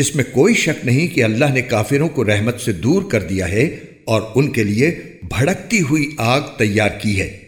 اس میں کوئی شک نہیں کہ اللہ نے کافروں کو رحمت سے دور کر دیا ہے اور ان کے لیے بھڑکتی ہوئی آگ تیار کی ہے۔